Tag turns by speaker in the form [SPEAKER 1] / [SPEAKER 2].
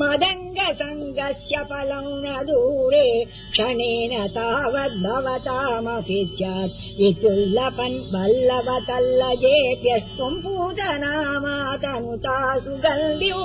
[SPEAKER 1] मदङ्गसङ्गस्य फलम् न दूरे क्षणेन तावद्भवतामपि स्यात् विद्युल्लपन् वल्लभ पूतनामातनुता सुगन्ध्यो